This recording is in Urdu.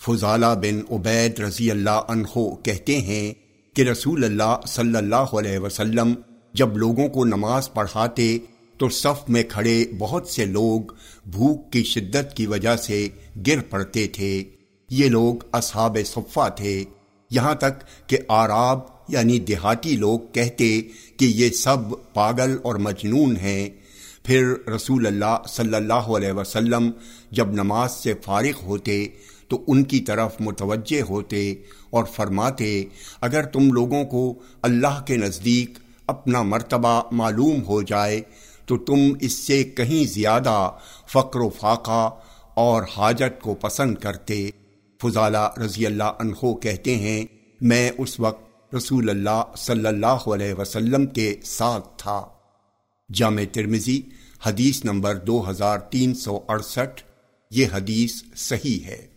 فضالہ بن عبید رضی اللہ عنہ کہتے ہیں کہ رسول اللہ صلی اللہ علیہ وسلم جب لوگوں کو نماز پڑھاتے تو صف میں کھڑے بہت سے لوگ بھوک کی شدت کی وجہ سے گر پڑتے تھے۔ یہ لوگ اصحاب صفہ تھے۔ یہاں تک کہ آراب یعنی دیہاتی لوگ کہتے کہ یہ سب پاگل اور مجنون ہیں۔ پھر رسول اللہ صلی اللہ علیہ وسلم جب نماز سے فارغ ہوتے تو ان کی طرف متوجہ ہوتے اور فرماتے، اگر تم لوگوں کو اللہ کے نزدیک اپنا مرتبہ معلوم ہو جائے تو تم اس سے کہیں زیادہ فقر و فاقہ اور حاجت کو پسند کرتے۔ فضالہ رضی اللہ عنہ کہتے ہیں، میں اس وقت رسول اللہ صلی اللہ علیہ وسلم کے ساتھ تھا۔ جامع ترمزی حدیث نمبر دو ہزار تین سو اڑسٹھ یہ حدیث صحیح ہے۔